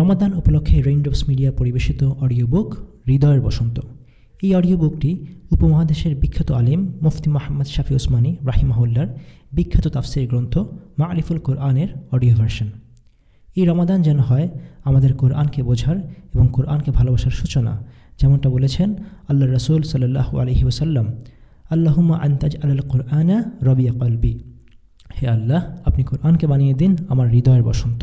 রমাদান উপলক্ষে Raindrops media পরিবেশিত audio book হৃদয়ের বসন্ত। এই অডিও বুকটি উপমহাদেশের বিখ্যাত আলিম মুফতি মোহাম্মদ শাফি ওসমানী রাহিমাহুল্লার বিখ্যাত তাফসির গ্রন্থ মা আলিফুল কোরআনের অডিও ভার্সন এই রমাদান যেন হয় আমাদের কোরআনকে বোঝার এবং কোরআনকে ভালোবাসার সূচনা, যেমনটা বলেছেন আল্লাহ রসুল সাল্লাহ আলহি ওসাল্লাম আল্লাহুম্মা আন্তাজ আল কোরআনা রবিয়া কলবি। হে আল্লাহ, আপনি কোরআনকে বানিয়ে দিন আমার হৃদয়ের বসন্ত।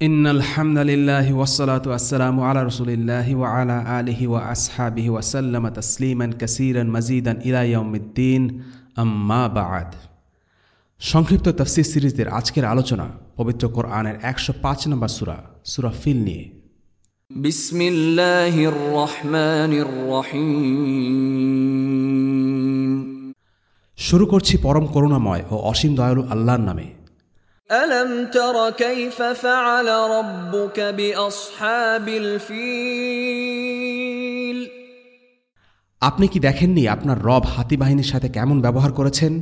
إن الحمد لله والصلاة والسلام على رسول الله وعلى آله وأصحابه وسلم تسليما كثيرا مزيدا إلى يوم الدين أما بعد সংক্ষিপ্ত তফসির সিরিজের আজকের আলোচনা পবিত্র কোরআনের একশো পাঁচ নম্বর সুরা সুরা ফিল নিয়ে بسم الله الرحمن الرحيم শুরু করছি পরম করুণাময় ও অসীম দয়ালু আল্লাহর নামে ألم تر كيف فعل ربك بأصحاب الفيل আপনি কি দেখেননি আপনার রব হাতি বাহিনীর সাথে কেমন ব্যবহার করেছেন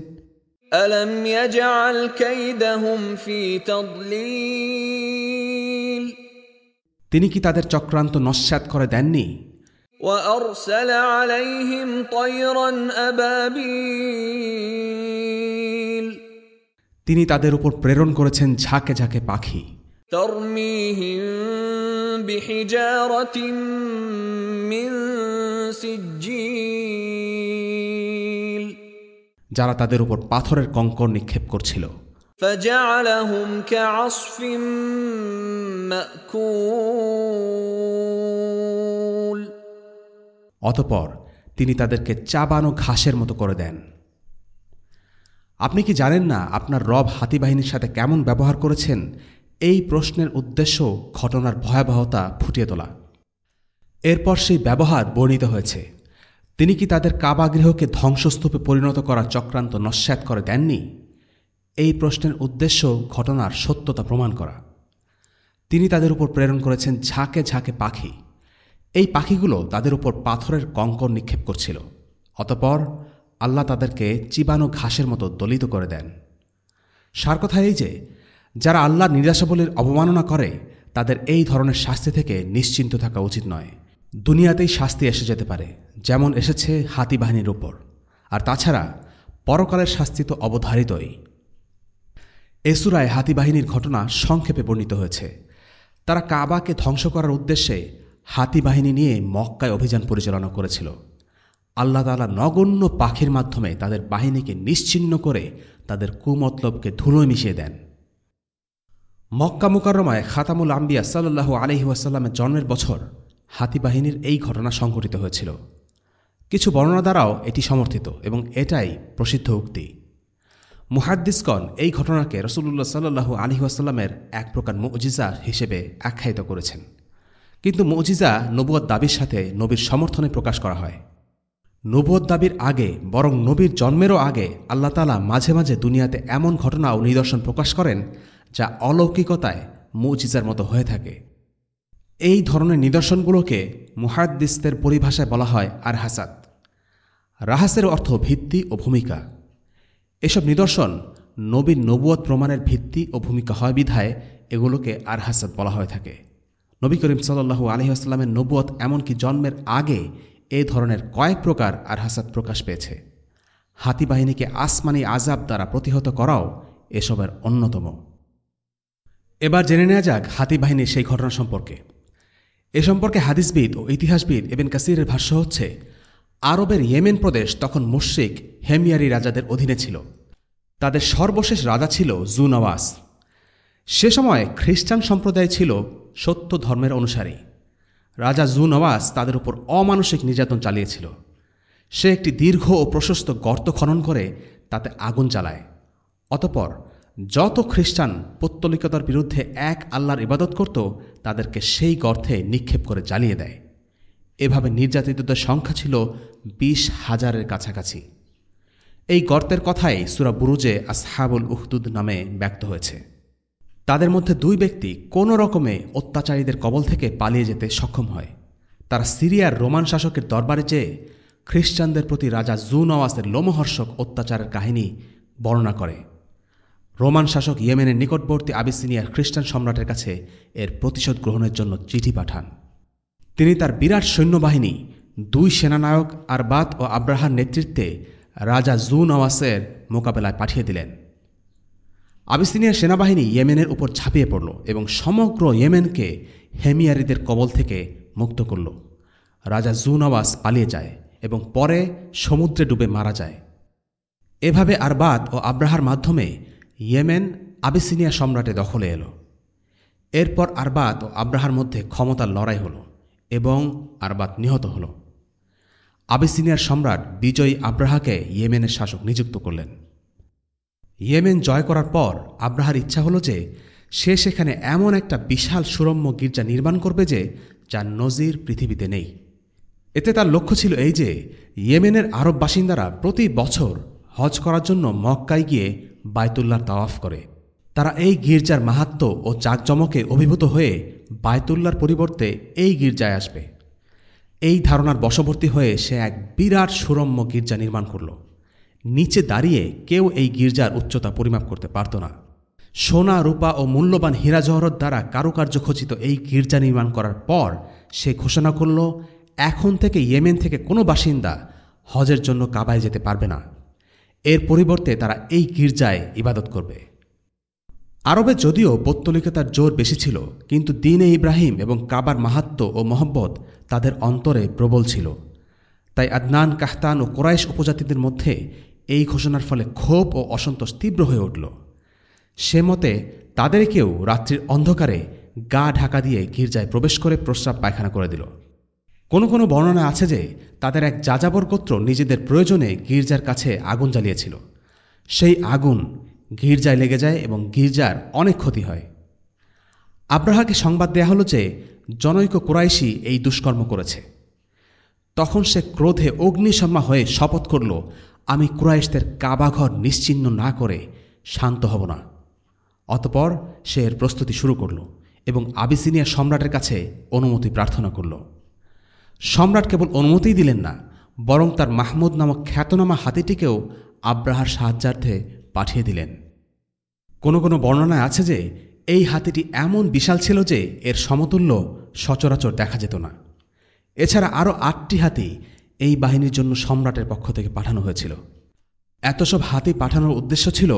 ألم يجعل كيدهم في تضليل তিনি কি তাদের চক্রান্ত নস্যাৎ করে দেননি وأرسل عليهم طيرا أبابيل তিনি তাদের উপর প্রেরণ করেছেন ঝাঁকে ঝাঁকে পাখি। যারা তাদের উপর পাথরের কঙ্কর নিক্ষেপ করছিল। অতপর তিনি তাদেরকে চাবানো ঘাসের মতো করে দেন। আপনি কি জানেন না আপনার রব হাতি বাহিনীর সাথে কেমন ব্যবহার করেছেন? এই প্রশ্নের উদ্দেশ্য ঘটনার ভয়াবহতা ফুটিয়ে তোলা। এরপর সেই ব্যবহার বর্ণিত হয়েছে। তিনি কি তাদের কাবাগৃহকে ধ্বংসস্তূপে পরিণত করা চক্রান্ত নস্যাৎ করে দেননি? এই প্রশ্নের উদ্দেশ্য ঘটনার সত্যতা প্রমাণ করা। তিনি তাদের উপর প্রেরণ করেছেন ঝাঁকে ঝাঁকে পাখি। এই পাখিগুলো তাদের উপর পাথরের কঙ্কর নিক্ষেপ করছিল। অতপর আল্লাহ তাদেরকে চিবানো ঘাসের মতো দলিত করে দেন। সার কথা এই যে, যারা আল্লাহর নিরাশাবলীর অবমাননা করে, তাদের এই ধরনের শাস্তি থেকে নিশ্চিন্ত থাকা উচিত নয়। দুনিয়াতেই শাস্তি এসে যেতে পারে, যেমন এসেছে হাতি বাহিনীর উপর। আর তাছাড়া, পরকালের শাস্তি তো অবধারিতই। এসুরায় হাতি বাহিনীর ঘটনা সংক্ষেপে বর্ণিত হয়েছে। তারা কাবাকে ধ্বংস করার উদ্দেশ্যে হাতি বাহিনী নিয়ে মক্কায় অভিযান পরিচালনা করেছিল। আল্লাহ তালা নগণ্য পাখির মাধ্যমে তাদের বাহিনীকে নিশ্চিন্ন করে তাদের কুমতলবকে ধুলোয় মিশিয়ে দেন। মক্কা মুকাররমায় খাতামুল আম্বিয়া সাল্লাহু আলহি ওয়াসাল্লামের জন্মের বছর হাতি বাহিনীর এই ঘটনা সংঘটিত হয়েছিল। কিছু বর্ণনা দ্বারাও এটি সমর্থিত এবং এটাই প্রসিদ্ধ উক্তি। মুহাদ্দিসকন এই ঘটনাকে রসুল্লাহ সাল্লু আলহি ওয়াসাল্লামের এক প্রকার মজিজা হিসেবে আখ্যায়িত করেছেন। কিন্তু মজিজা নবুয় দাবির সাথে নবীর সমর্থনে প্রকাশ করা হয়। নবুয় দাবির আগে, বরং নবীর জন্মেরও আগে, আল্লাহ তালা মাঝে মাঝে দুনিয়াতে এমন ঘটনা ও নিদর্শন প্রকাশ করেন যা অলৌকিকতায় মজিজার মতো হয়ে থাকে। এই ধরনের নিদর্শনগুলোকে মুহাদ্দিসদের পরিভাষায় বলা হয় আর হাসাদ রাহাসের অর্থ ভিত্তি ও ভূমিকা। এসব নিদর্শন নবীর নবুয়ত প্রমাণের ভিত্তি ও ভূমিকা হয় বিধায় এগুলোকে আর হাসাদ বলা হয়ে থাকে। নবী করিম সাল্লু আলহিহাস্লামের নবুয়ত এমনকি জন্মের আগে এই ধরনের কয়েক প্রকার আর হাসাদ প্রকাশ পেয়েছে। হাতি বাহিনীকে আসমানি আজাব দ্বারা প্রতিহত করাও এসবের অন্যতম। এবার জেনে নেওয়া যাক হাতি বাহিনীর সেই ঘটনা সম্পর্কে। এ সম্পর্কে হাদিসবিদ ও ইতিহাসবিদ এবেন কাসিরের ভাষ্য হচ্ছে, আরবের ইয়েমেন প্রদেশ তখন মুশ্রিক হেমিয়ারি রাজাদের অধীনে ছিল। তাদের সর্বশেষ রাজা ছিল জু নওয়াজ সে সময় খ্রিস্টান সম্প্রদায় ছিল সত্য ধর্মের অনুসারী। রাজা জু নওয়াজ তাদের উপর অমানসিক নির্যাতন চালিয়েছিল। সে একটি দীর্ঘ ও প্রশস্ত গর্ত খনন করে তাতে আগুন চালায় অতপর যত খ্রিস্টান পত্তলিকতার বিরুদ্ধে এক আল্লাহর ইবাদত করত, তাদেরকে সেই গর্তে নিক্ষেপ করে জ্বালিয়ে দেয়। এভাবে নির্যাতিতদের সংখ্যা ছিল বিশ হাজারের কাছাকাছি। এই গর্তের কথাই সুরা বুরুজে আসহাবুল উহদুদ নামে ব্যক্ত হয়েছে। তাদের মধ্যে দুই ব্যক্তি কোনো রকমে অত্যাচারীদের কবল থেকে পালিয়ে যেতে সক্ষম হয়। তারা সিরিয়ার রোমান শাসকের দরবারে চেয়ে খ্রিস্টানদের প্রতি রাজা জু নওয়াসের লোমহর্ষক অত্যাচারের কাহিনী বর্ণনা করে। রোমান শাসক ইয়েমেনের নিকটবর্তী আবিসিনিয়ার খ্রিস্টান সম্রাটের কাছে এর প্রতিশোধ গ্রহণের জন্য চিঠি পাঠান। তিনি তার বিরাট সৈন্যবাহিনী, দুই সেনানায়ক আরবাত ও আব্রাহার নেতৃত্বে রাজা জু নওয়াসের মোকাবেলায় পাঠিয়ে দিলেন। আবিসিনিয়ার সেনাবাহিনী ইয়েমেনের উপর ঝাঁপিয়ে পড়ল এবং সমগ্র ইয়েমেনকে হেমিয়ারিদের কবল থেকে মুক্ত করল। রাজা জু নওয়াস পালিয়ে যায় এবং পরে সমুদ্রে ডুবে মারা যায়। এভাবে আরবাত ও আব্রাহার মাধ্যমে ইয়েমেন আবিসিনিয়া সম্রাটে দখলে এলো। এরপর আরবাত ও আব্রাহার মধ্যে ক্ষমতার লড়াই হল এবং আরবাত নিহত হল। আবিসিনিয়ার সম্রাট বিজয়ী আব্রাহাকে ইয়েমেনের শাসক নিযুক্ত করলেন। ইয়েমেন জয় করার পর আব্রাহার ইচ্ছা হলো যে সে সেখানে এমন একটা বিশাল সুরম্য গির্জা নির্মাণ করবে যে যার নজির পৃথিবীতে নেই। এতে তার লক্ষ্য ছিল এই যে ইয়েমেনের আরব বাসিন্দারা প্রতি বছর হজ করার জন্য মক্কায় গিয়ে বায়তুল্লার তাওয়াফ করে। তারা এই গির্জার মাহাত্ম ও জাঁকজমকে অভিভূত হয়ে বায়তুল্লার পরিবর্তে এই গির্জায় আসবে। এই ধারণার বশবর্তী হয়ে সে এক বিরাট সুরম্য গির্জা নির্মাণ করল। নিচে দাঁড়িয়ে কেউ এই গির্জার উচ্চতা পরিমাপ করতে পারত না। সোনা, রূপা ও মূল্যবান হীরা জহরত দ্বারা কারুকার্য খচিত এই গির্জা নির্মাণ করার পর সে ঘোষণা করল, এখন থেকে ইয়েমেন থেকে কোনো বাসিন্দা হজের জন্য কাবায় যেতে পারবে না। এর পরিবর্তে তারা এই গির্জায় ইবাদত করবে। আরবে যদিও পৌত্তলিকতার জোর বেশি ছিল, কিন্তু দিনে ইব্রাহিম এবং কাবার মাহাত্ম ও মহব্বত তাদের অন্তরে প্রবল ছিল। তাই আদনান, কাহতান ও কোরাইশ উপজাতিদের মধ্যে এই ঘোষণার ফলে ক্ষোভ ও অসন্তোষ তীব্র হয়ে উঠল। সে মতে তাদের কেউ রাত্রির অন্ধকারে গা ঢাকা দিয়ে গির্জায় প্রবেশ করে প্রস্রাব পায়খানা করে দিল। কোনো কোনো বর্ণনা আছে যে তাদের এক যাযাবর গোত্র নিজেদের প্রয়োজনে গির্জার কাছে আগুন জ্বালিয়েছিল। সেই আগুন গির্জায় লেগে যায় এবং গির্জার অনেক ক্ষতি হয়। আব্রাহাকে সংবাদ দেয়া হলো যে জনৈক কুরাইশি এই দুষ্কর্ম করেছে। তখন সে ক্রোধে অগ্নিশর্মা হয়ে শপথ করল, আমি কুরাইশদের কাবাঘর নিশ্চিহ্ন না করে শান্ত হব না। অতপর সে এর প্রস্তুতি শুরু করল এবং আবিসিনিয়া সম্রাটের কাছে অনুমতি প্রার্থনা করল। সম্রাট কেবল অনুমতিই দিলেন না, বরং তার মাহমুদ নামক খ্যাতনামা হাতিটিকেও আব্রাহার সাহায্যার্থে পাঠিয়ে দিলেন। কোনো কোনো বর্ণনায় আছে যে, এই হাতিটি এমন বিশাল ছিল যে, এর সমতুল্য সচরাচর দেখা যেত না। এছাড়া আরও আটটি হাতি এই বাহিনীর জন্য সম্রাটের পক্ষ থেকে পাঠানো হয়েছিল। এত সব হাতি পাঠানোর উদ্দেশ্য ছিল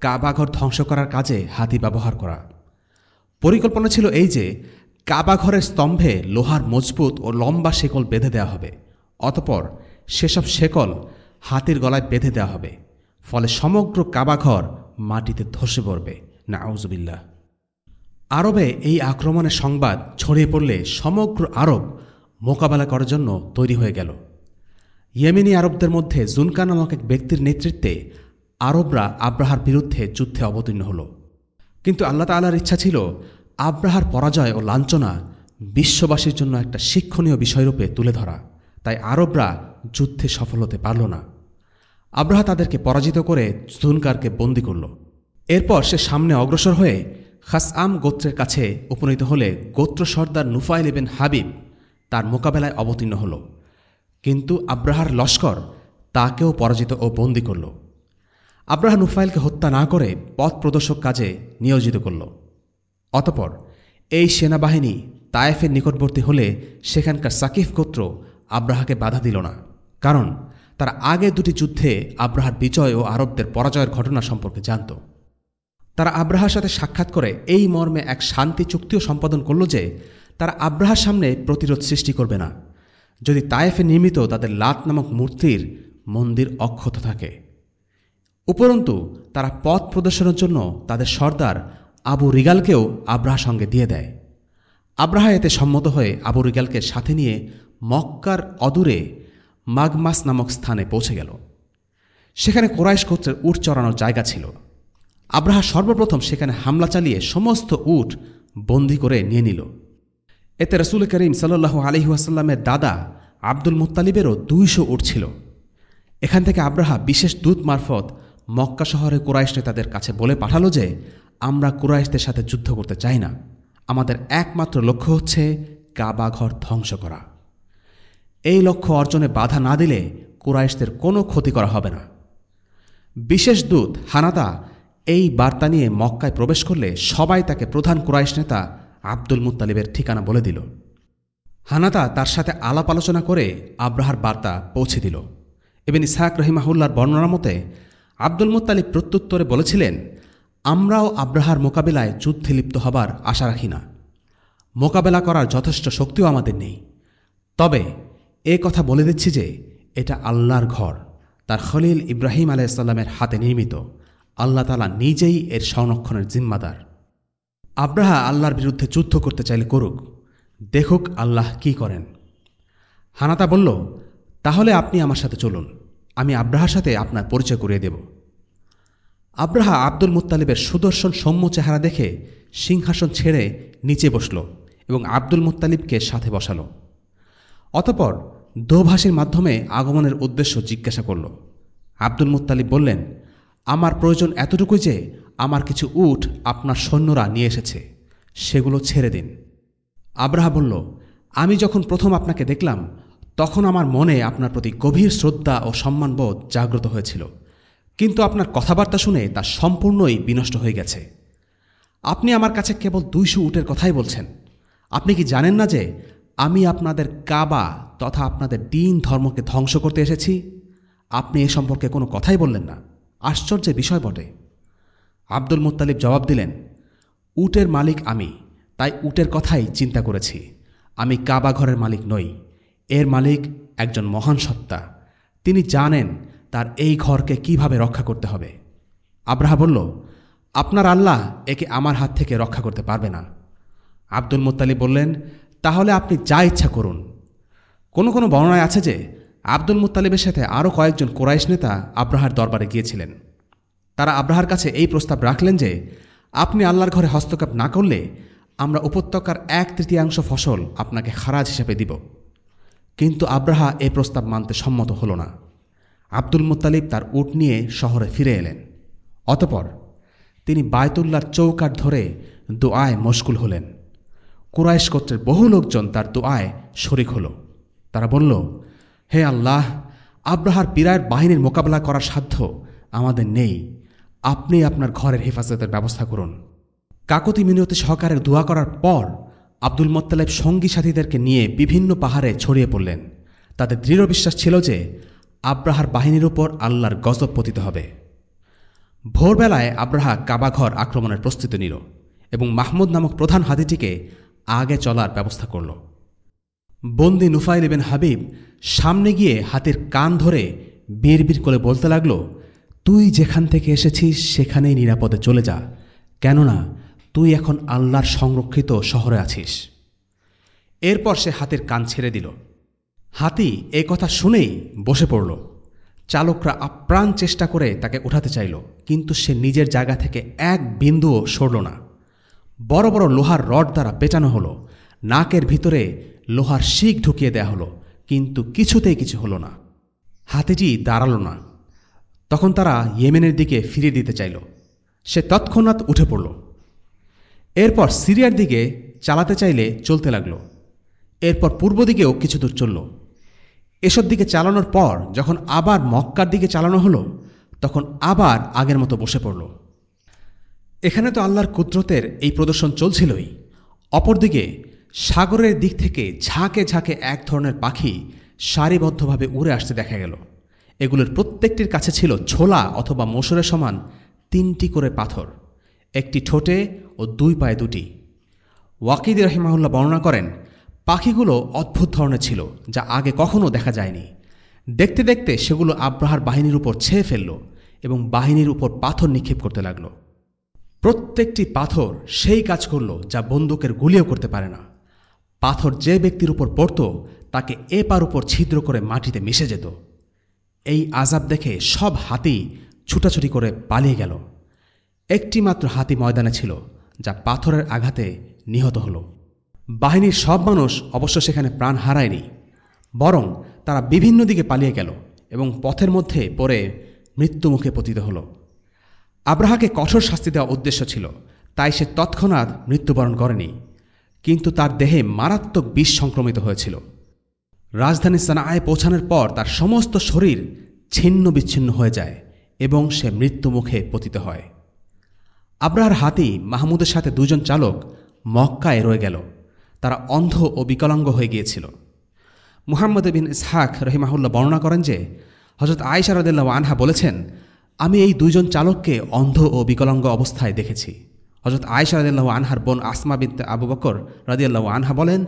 কাবাঘর ধ্বংস করার কাজে হাতি ব্যবহার করা। পরিকল্পনা ছিল এই যে, কাবাঘরের স্তম্ভে লোহার মজবুত ও লম্বা শেকল বেঁধে দেওয়া হবে। অতপর সেসব শেকল হাতির গলায় বেঁধে দেওয়া হবে। ফলে সমগ্র কাবাঘর মাটিতে ধসে পড়বে। না আউজবিল্লা আরবে এই আক্রমণের সংবাদ ছড়িয়ে পড়লে সমগ্র আরব মোকাবেলা করার জন্য তৈরি হয়ে গেল। ইয়েমেনি আরবদের মধ্যে জুনকা নামক এক ব্যক্তির নেতৃত্বে আরবরা আব্রাহার বিরুদ্ধে যুদ্ধে অবতীর্ণ হল। কিন্তু আল্লাহ তাল্লার ইচ্ছা ছিল আব্রাহার পরাজয় ও লাঞ্ছনা বিশ্ববাসীর জন্য একটা শিক্ষণীয় বিষয়রূপে তুলে ধরা। তাই আরবরা যুদ্ধে সফল হতে পারল না। আব্রাহা তাদেরকে পরাজিত করে জুনকারকে বন্দি করল। এরপর সে সামনে অগ্রসর হয়ে খাসআম গোত্রের কাছে উপনীত হলে গোত্র সর্দার নুফাইল ইবেন হাবিব তার মোকাবেলায় অবতীর্ণ হল। কিন্তু আব্রাহার লস্কর তাকেও পরাজিত ও বন্দি করল। আব্রাহা নুফাইলকে হত্যা না করে পথ প্রদর্শক কাজে নিয়োজিত করল। অতপর এই সেনাবাহিনী তায়েফের নিকটবর্তী হলে সেখানকার সাকিফ গোত্র আব্রাহাকে বাধা দিল না। কারণ তারা আগে দুটি যুদ্ধে আব্রাহার বিজয় ও আরবদের পরাজয়ের ঘটনা সম্পর্কে জানত। তারা আব্রাহার সাথে সাক্ষাৎ করে এই মর্মে এক শান্তি চুক্তিও সম্পাদন করল যে তারা আব্রাহার সামনে প্রতিরোধ সৃষ্টি করবে না। যদি তায়েফে নির্মিত তাদের লাত নামক মূর্তির মন্দির অক্ষত থাকে। উপরন্তু, তারা পথ প্রদর্শনের জন্য তাদের সর্দার আবু রিগালকেও আব্রাহার সঙ্গে দিয়ে দেয়। আব্রাহা এতে সম্মত হয়ে আবু রিগালকে সাথে নিয়ে মক্কার অদূরে মাগমাস নামক স্থানে পৌঁছে গেল। সেখানে কোরাইশ গোত্রের উট চড়ানোর জায়গা ছিল। আব্রাহা সর্বপ্রথম সেখানে হামলা চালিয়ে সমস্ত উট বন্দি করে নিয়ে নিল। এতে রসুল করিম সাল্লু আলহিহাসাল্লামের দাদা আব্দুল মুত্তালিবেরও দুইশো উট ছিল। এখান থেকে আব্রাহা বিশেষ দূত মারফত মক্কা শহরে কুরাইশ নেতাদের কাছে বলে পাঠালো যে, আমরা কুরাইশদের সাথে যুদ্ধ করতে চাই না। আমাদের একমাত্র লক্ষ্য হচ্ছে কাবাঘর ধ্বংস করা। এই লক্ষ্য অর্জনে বাধা না দিলে কুরাইশদের কোনো ক্ষতি করা হবে না। বিশেষ দূত হানাদা এই বার্তা নিয়ে মক্কায় প্রবেশ করলে সবাই তাকে প্রধান কুরাইশ নেতা আব্দুল মুত্তালিবের ঠিকানা বলে দিল। হানাতা তার সাথে আলাপ আলোচনা করে আব্রাহার বার্তা পৌঁছে দিল। এবেন ইসাহাক রহিমাহুল্লার বর্ণনা মতে, আব্দুল মুত্তালিব প্রত্যুত্তরে বলেছিলেন, আমরাও আব্রাহার মোকাবিলায় যুদ্ধে লিপ্ত হবার আশা রাখি না। মোকাবেলা করার যথেষ্ট শক্তিও আমাদের নেই। তবে এ কথা বলে দিচ্ছি যে, এটা আল্লাহর ঘর। তার খলিল ইব্রাহিম আলাইসাল্লামের হাতে নির্মিত। আল্লাহ তালা নিজেই এর সংরক্ষণের জিম্মাদার। আব্রাহা আল্লাহর বিরুদ্ধে যুদ্ধ করতে চাইলে করুক। দেখুক আল্লাহ কি করেন। হানাতা বলল, তাহলে আপনি আমার সাথে চলুন। আমি আব্রাহার সাথে আপনার পরিচয় করিয়ে দেব। আব্রাহা আব্দুল মুত্তালিবের সুদর্শন সৌম্য চেহারা দেখে সিংহাসন ছেড়ে নিচে বসল এবং আব্দুল মুত্তালিবকে সাথে বসালো। অতপর দোভাষীর মাধ্যমে আগমনের উদ্দেশ্য জিজ্ঞাসা করল। আব্দুল মুত্তালিব বললেন আমার প্রয়োজন এতটুকুই যে আমার কিছু উট আপনার সৈন্যরা নিয়ে এসেছে, সেগুলো ছেড়ে দিন। আব্রাহা বলল, আমি যখন প্রথম আপনাকে দেখলাম, তখন আমার মনে আপনার প্রতি গভীর শ্রদ্ধা ও সম্মানবোধ জাগ্রত হয়েছিল। কিন্তু আপনার কথাবার্তা শুনে তা সম্পূর্ণই বিনষ্ট হয়ে গেছে। আপনি আমার কাছে কেবল দুইশো উটের কথাই বলছেন। আপনি কি জানেন না যে আমি আপনাদের কাবা তথা আপনাদের দিন ধর্মকে ধ্বংস করতে এসেছি? আপনি এ সম্পর্কে কোনো কথাই বললেন না। আশ্চর্যের বিষয় বটে। আব্দুল মুত্তালিব জবাব দিলেন, উটের মালিক আমি, তাই উটের কথাই চিন্তা করেছি। আমি কাবা ঘরের মালিক নই, এর মালিক একজন মহান সত্তা। তিনি জানেন তার এই ঘরকে কীভাবে রক্ষা করতে হবে। আব্রাহা বলল, আপনার আল্লাহ একে আমার হাত থেকে রক্ষা করতে পারবে না। আব্দুল মুত্তালিব বললেন, তাহলে আপনি যা ইচ্ছা করুন। কোনো কোনো বর্ণনায় আছে যে আব্দুল মুত্তালিবের সাথে আরও কয়েকজন কোরাইশ নেতা আব্রাহার দরবারে গিয়েছিলেন। তারা আব্রাহার কাছে এই প্রস্তাব রাখলেন যে, আপনি আল্লাহর ঘরে হস্তক্ষেপ না করলে আমরা উপত্যকার এক তৃতীয়াংশ ফসল আপনাকে খারাজ হিসেবে দিব। কিন্তু আব্রাহা এই প্রস্তাব মানতে সম্মত হল না। আব্দুল মুতালিব তার উট নিয়ে শহরে ফিরে এলেন। অতপর তিনি বায়তুল্লার চৌকাট ধরে দোয়ায় মশগুল হলেন। কুরাইশ গোত্রের বহু লোকজন তার দোয়ায় শরিক হল। তারা বলল হে আল্লাহ, আব্রাহার পিরায়ের বাহিনীর মোকাবেলা করার সাধ্য আমাদের নেই। আপনি আপনার ঘরের হেফাজতের ব্যবস্থা করুন। কাকতি মিনতি সহকারে দোয়া করার পর আব্দুল মোত্তালেব সঙ্গী সাথীদেরকে নিয়ে বিভিন্ন পাহাড়ে ছড়িয়ে পড়লেন। তাদের দৃঢ় বিশ্বাস ছিল যে আব্রাহার বাহিনীর উপর আল্লাহর গজব পতিত হবে। ভোরবেলায় আব্রাহা কাবাঘর আক্রমণের প্রস্তুতি নিল এবং মাহমুদ নামক প্রধান হাতিটিকে আগে চলার ব্যবস্থা করল। বন্দি নুফাইল বিন হাবিব সামনে গিয়ে হাতের কান ধরে বিড়বিড় করে বলতে লাগল, তুই যেখান থেকে এসেছিস সেখানেই নিরাপদে চলে যা। কেননা, তুই এখন আল্লাহর সংরক্ষিত শহরে আছিস। এরপর সে হাতের কান ছেড়ে দিল। হাতি এ কথা শুনেই বসে পড়ল। চালকরা আপ্রাণ চেষ্টা করে তাকে উঠাতে চাইল, কিন্তু সে নিজের জায়গা থেকে এক বিন্দুও সরল না। বড় বড় লোহার রড দ্বারা পেটানো হলো। নাকের ভিতরে লোহার শিক ঢুকিয়ে দেয়া হলো, কিন্তু কিছুতেই কিছু হলো না। হাতিটি দাঁড়াল না। তখন তারা ইয়েমেনের দিকে ফিরিয়ে দিতে চাইল। সে তৎক্ষণাৎ উঠে পড়ল। এরপর সিরিয়ার দিকে চালাতে চাইলে চলতে লাগল। এরপর পূর্ব দিকেও কিছু দূর চলল। এসব দিকে চালানোর পর যখন আবার মক্কার দিকে চালানো হলো, তখন আবার আগের মতো বসে পড়ল। এখানে তো আল্লাহর কুদরতের এই প্রদর্শন চলছিলই। অপরদিকে সাগরের দিক থেকে ঝাঁকে ঝাঁকে এক ধরনের পাখি সারিবদ্ধভাবে উড়ে আসতে দেখা গেল। এগুলোর প্রত্যেকটির কাছে ছিল ছোলা অথবা মসুরের সমান তিনটি করে পাথর, একটি ঠোঁটে ও দুই পায়ে দুটি। ওয়াকিদ রহিমাহুল্লাহ বর্ণনা করেন, পাখিগুলো অদ্ভুত ধরনের ছিল, যা আগে কখনো দেখা যায়নি। দেখতে দেখতে সেগুলো আব্রাহার বাহিনীর উপর ছেয়ে ফেলল এবং বাহিনীর উপর পাথর নিক্ষেপ করতে লাগল। প্রত্যেকটি পাথর সেই কাজ করল যা বন্দুকের গুলিও করতে পারে না। পাথর যে ব্যক্তির উপর পড়ত, তাকে এ পার উপর ছিদ্র করে মাটিতে মিশে যেত। এই আজাব দেখে সব হাতি ছুটাছুটি করে পালিয়ে গেল। একটি মাত্র হাতি ময়দানে ছিল, যা পাথরের আঘাতে নিহত হল। বাহিনীর সব মানুষ অবশ্য সেখানে প্রাণ হারায়নি, বরং তারা বিভিন্ন দিকে পালিয়ে গেল এবং পথের মধ্যে পড়ে মৃত্যুমুখে পতিত হল। আব্রাহাকে কঠোর শাস্তি দেওয়া উদ্দেশ্য ছিল, তাই সে তৎক্ষণাৎ মৃত্যুবরণ করেনি। কিন্তু তার দেহে মারাত্মক বিষ সংক্রমিত হয়েছিল। রাজধানী সানায় পৌঁছানোর পর তার সমস্ত শরীর ছিন্ন বিচ্ছিন্ন হয়ে যায় এবং সে মৃত্যুমুখে পতিত হয়। আব্রাহার হাতি মাহমুদের সাথে দুজন চালক মক্কায় রয়ে গেল। তারা অন্ধ ও বিকলাঙ্গ হয়ে গিয়েছিল। মুহাম্মদ বিন ইসহাক রহিমাহুল্লাহ বর্ণনা করেন যে হজরত আয়সা রদুল্লাহ আনহা বলেছেন, আমি এই দুইজন চালককে অন্ধ ও বিকলাঙ্গ অবস্থায় দেখেছি। হজরত আয়সা রদুল্লাহ আনহার বোন আসমা বিন আবু বকর রাদিয়াল্লাহ আনহা বলেন,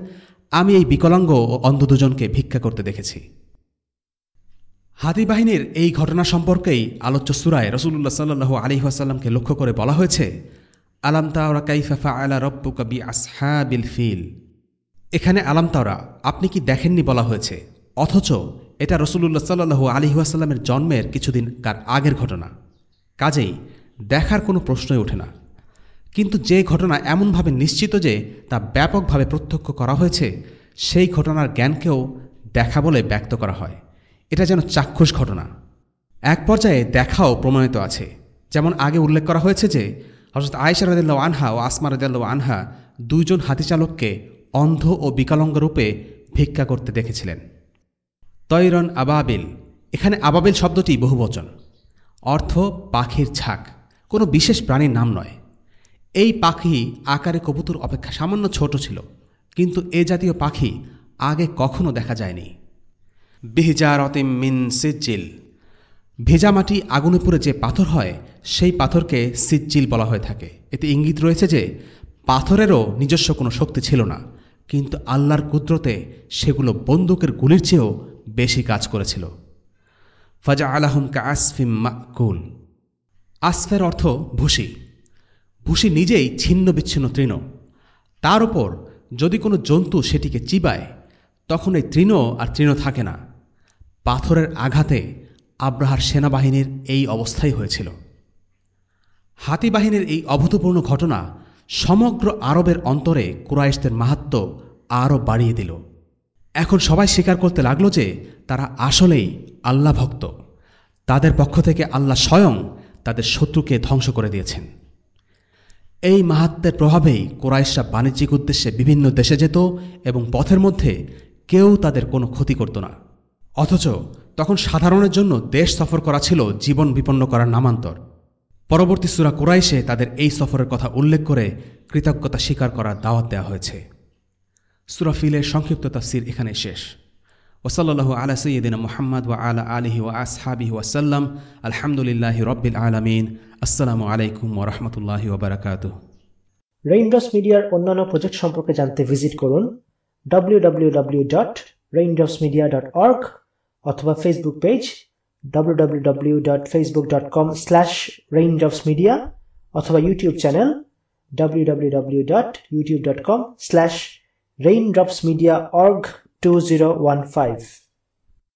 আমি এই বিকলাঙ্গ ও অন্ধ দুজনকে ভিক্ষা করতে দেখেছি। হাতি বাহিনীর এই ঘটনা সম্পর্কেই আলোচ্য সুরায় রসুল্লাহ সাল্লু আলী আসাল্লামকে লক্ষ্য করে বলা হয়েছে, আলাম তাওরা কাইফাফা আলা রব্বু কবি আসহাবিল ফিল? এখানে আলাম তাওরা, আপনি কি দেখেননি? বলা হয়েছে, অথচ এটা রসুল্লাহ সাল্লু আলী আসাল্লামের জন্মের কিছুদিন কার আগের ঘটনা। কাজেই দেখার কোনো প্রশ্নই ওঠে না। কিন্তু যে ঘটনা এমনভাবে নিশ্চিত যে তা ব্যাপকভাবে প্রত্যক্ষ করা হয়েছে, সেই ঘটনার জ্ঞানকেও দেখা বলে ব্যক্ত করা হয়। এটা যেন চাক্ষুষ ঘটনা। এক পর্যায়ে দেখাও প্রমাণিত আছে। যেমন আগে উল্লেখ করা হয়েছে যে হজরত আয়েশা রদাল্লাহ আনহা ও আসমা রদাল্লাহ আনহা দুইজন হাতিচালককে অন্ধ ও বিকলাঙ্গ রূপে ভিক্ষা করতে দেখেছিলেন। তৈরন আবাবিল। এখানে আবাবিল শব্দটি বহুবচন। অর্থ পাখির ঝাঁক কোনো বিশেষ প্রাণীর নাম নয়। এই পাখি আকারে কবুতর অপেক্ষা সামান্য ছোট ছিল, কিন্তু এ জাতীয় পাখি আগে কখনো দেখা যায়নি। বিহজারতিম মিন সিজ্জিল। ভেজা মাটি আগুনে পুড়ে যে পাথর হয়, সেই পাথরকে সিজ্জিল বলা হয়ে থাকে। এতে ইঙ্গিত রয়েছে যে, পাথরেরও নিজস্ব কোনো শক্তি ছিল না, কিন্তু আল্লাহর কুদরতে সেগুলো বন্দুকের গুলির চেয়েও বেশি কাজ করেছিল। ফাজা আলাহম কা আসফিম মাকুল। আসফের অর্থ ভুসি। ভুসি নিজেই ছিন্ন বিচ্ছিন্ন তৃণ। তার উপর যদি কোনো জন্তু সেটিকে চিবায়, তখন এই তৃণ আর তৃণ থাকে না। পাথরের আঘাতে আব্রাহার সেনাবাহিনীর এই অবস্থাই হয়েছিল। হাতি বাহিনীর এই অভূতপূর্ণ ঘটনা সমগ্র আরবের অন্তরে কুরাইশদের মাহাত্ম আরও বাড়িয়ে দিল। এখন সবাই স্বীকার করতে লাগল যে তারা আসলেই আল্লাহ ভক্ত। তাদের পক্ষ থেকে আল্লাহ স্বয়ং তাদের শত্রুকে ধ্বংস করে দিয়েছেন। এই মাহাত্মের প্রভাবেই কোরাইশরা বাণিজ্যিক উদ্দেশ্যে বিভিন্ন দেশে যেত এবং পথের মধ্যে কেউ তাদের কোনো ক্ষতি করত না। অথচ তখন সাধারণের জন্য দেশ সফর করা ছিল জীবন বিপন্ন করার নামান্তর। পরবর্তী সুরা কোরাইশে তাদের এই সফরের কথা উল্লেখ করে কৃতজ্ঞতা স্বীকার করার দাওয়াত দেওয়া হয়েছে। সুরাফিলের সংক্ষিপ্ত তাফসির এখানে শেষ। ওসল্লাহ আলা সৈয়দিনা মোহাম্মদ ওয়া আলা আলিহি ওয়া আসহাবিহি ওয়াসাল্লাম আলহামদুলিল্লাহি রব্বিল আলমিন। আসসালামু আলাইকুম ওরহমতুল্লাহি ওবরাকাতুহ রেইনড্রপস মিডিয়ার অন্যান্য প্রজেক্ট সম্পর্কে জানতে ভিজিট করুন www.raindropsmedia.org অথবা ফেসবুক পেজ www.facebook.com/raindropsmedia অথবা ইউটিউব চ্যানেল 2015